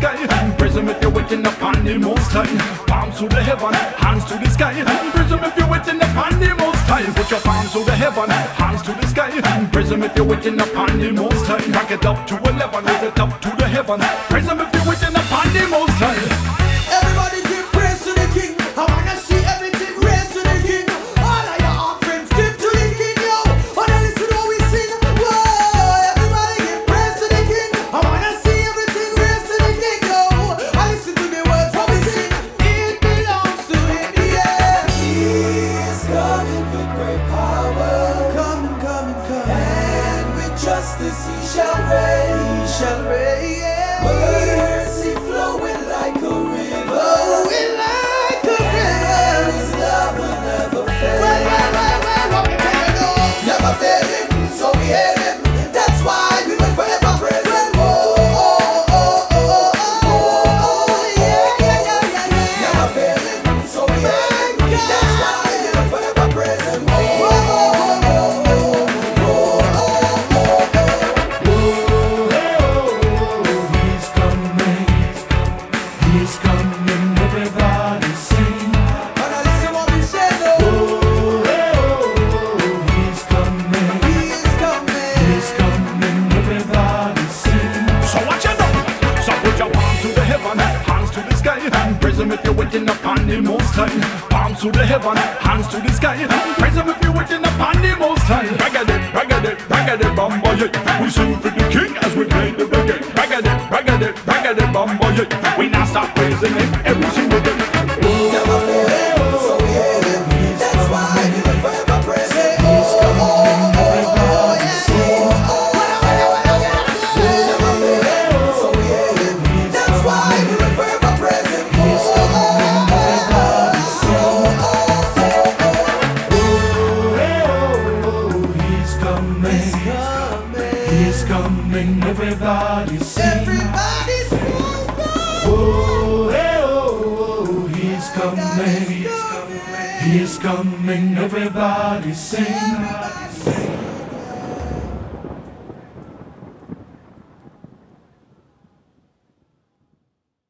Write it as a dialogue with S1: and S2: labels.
S1: sky. Praise him
S2: if you're waiting upon the most high. Palms to the heaven, hands to the sky. Praise him if you're waiting upon the most high. Put your palms to the heaven, hands to the sky. Praise him if you're waiting upon the most high. Rock it up to eleven, raise it up to the heaven.
S1: Praise him if shall shall. Praise him
S2: if you're waiting upon the most high. Arms to the heaven, hands to the sky. Praise him if you're waiting upon the most high. Raggedy, raggedy, raggedy, bamba, yeah. We sing for the king as we play the reggae. Raggedy, raggedy, raggedy, bamba, yeah. We now stop praising him every single day.
S1: he's everybody's Oh, hey, oh, oh,
S2: he's coming. He's coming. Everybody sing. Everybody sing.